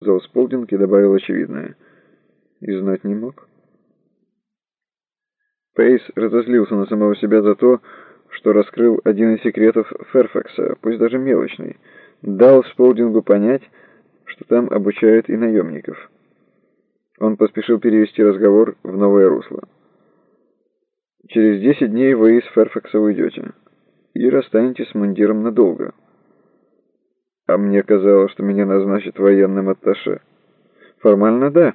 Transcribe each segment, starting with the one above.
сказал Сполдинг и добавил очевидное. И знать не мог. Пейс разозлился на самого себя за то, что раскрыл один из секретов Ферфакса, пусть даже мелочный, дал Сполдингу понять, что там обучают и наемников. Он поспешил перевести разговор в новое русло. «Через десять дней вы из Ферфакса уйдете и расстанетесь с мундиром надолго». А мне казалось, что меня назначат военным атташе. Формально да.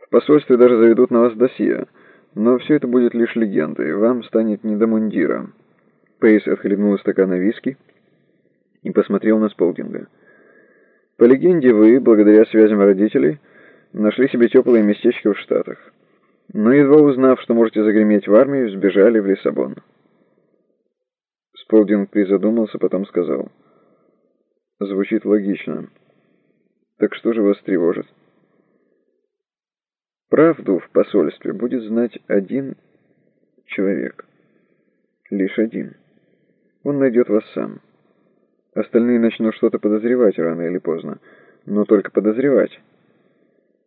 В посольстве даже заведут на вас досье. Но все это будет лишь легендой. Вам станет не до мундира. Пейс отхлебнул из стакана виски и посмотрел на Сполдинга. По легенде, вы, благодаря связям родителей, нашли себе теплое местечко в Штатах. Но едва узнав, что можете загреметь в армию, сбежали в Лиссабон. Сполдинг призадумался, потом сказал... Звучит логично. Так что же вас тревожит? Правду в посольстве будет знать один человек. Лишь один. Он найдет вас сам. Остальные начнут что-то подозревать рано или поздно. Но только подозревать.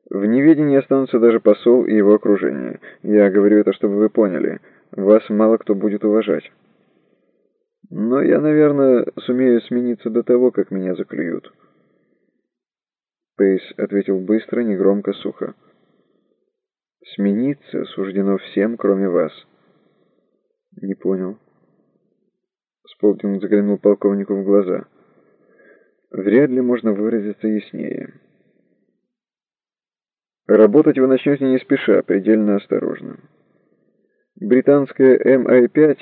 В неведении останутся даже посол и его окружение. Я говорю это, чтобы вы поняли. Вас мало кто будет уважать. Но я, наверное, сумею смениться до того, как меня заклюют. Пейс ответил быстро, негромко, сухо. Смениться суждено всем, кроме вас. Не понял. Сполтинг заглянул полковнику в глаза. Вряд ли можно выразиться яснее. Работать вы начнете не спеша, предельно осторожно. Британская МИ-5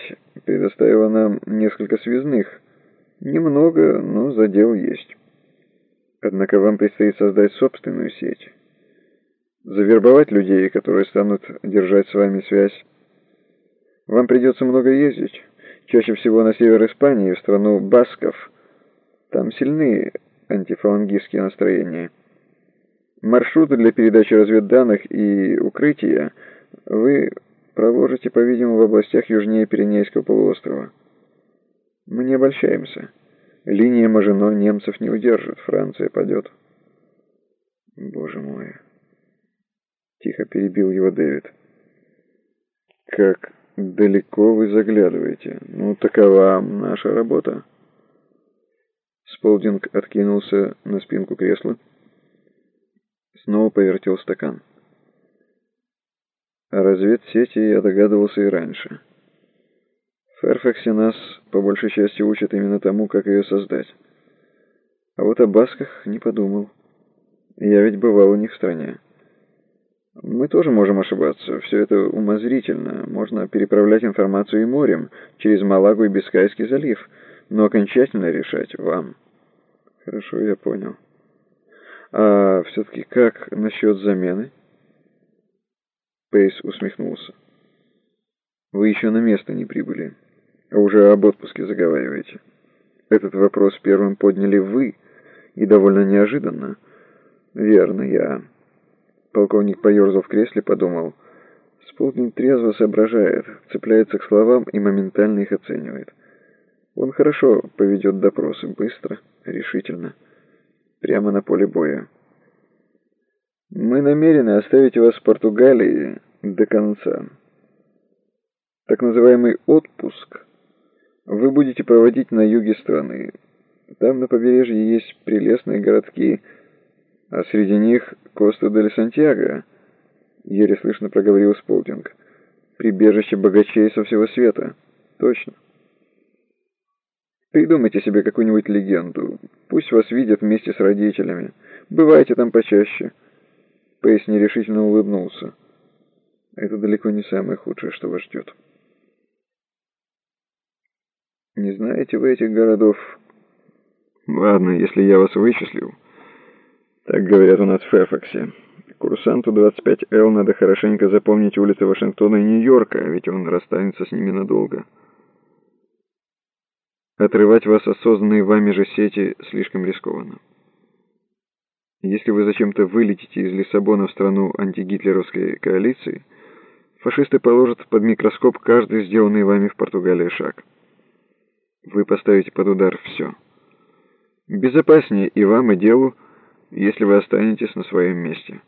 предоставила нам несколько связных. Немного, но задел есть. Однако вам предстоит создать собственную сеть. Завербовать людей, которые станут держать с вами связь. Вам придется много ездить. Чаще всего на север Испании, в страну Басков. Там сильны антифалангистские настроения. Маршруты для передачи разведданных и укрытия вы проложите, по-видимому, в областях южнее Пиренейского полуострова. Мы не обольщаемся. Линия Мажино немцев не удержит, Франция падет. Боже мой. Тихо перебил его Дэвид. Как далеко вы заглядываете. Ну, такова наша работа. Сполдинг откинулся на спинку кресла. Снова повертел стакан. О разведсети я догадывался и раньше. В Ферфаксе нас, по большей части, учат именно тому, как ее создать. А вот о Басках не подумал. Я ведь бывал у них в стране. Мы тоже можем ошибаться. Все это умозрительно. Можно переправлять информацию и морем, через Малагу и Бискайский залив. Но окончательно решать вам. Хорошо, я понял. А все-таки как насчет замены? Пейс усмехнулся. «Вы еще на место не прибыли, а уже об отпуске заговариваете. Этот вопрос первым подняли вы, и довольно неожиданно. Верно, я...» Полковник поерзал в кресле, подумал. Сполдинг трезво соображает, цепляется к словам и моментально их оценивает. Он хорошо поведет допросы, быстро, решительно, прямо на поле боя. Мы намерены оставить вас в Португалии до конца. Так называемый отпуск вы будете проводить на юге страны. Там на побережье есть прелестные городки, а среди них Коста-дель-Сантьяго, еле слышно проговорил Сполдинг. Прибежище богачей со всего света. Точно. Придумайте себе какую-нибудь легенду. Пусть вас видят вместе с родителями. Бывайте там почаще. Пейс нерешительно улыбнулся. Это далеко не самое худшее, что вас ждет. Не знаете вы этих городов? Ладно, если я вас вычислил. Так говорят у нас в Ферфаксе. Курсанту 25Л надо хорошенько запомнить улицы Вашингтона и Нью-Йорка, ведь он расстанется с ними надолго. Отрывать вас осознанные вами же сети слишком рискованно. Если вы зачем-то вылетите из Лиссабона в страну антигитлеровской коалиции, фашисты положат под микроскоп каждый сделанный вами в Португалии шаг. Вы поставите под удар все. Безопаснее и вам, и делу если вы останетесь на своем месте.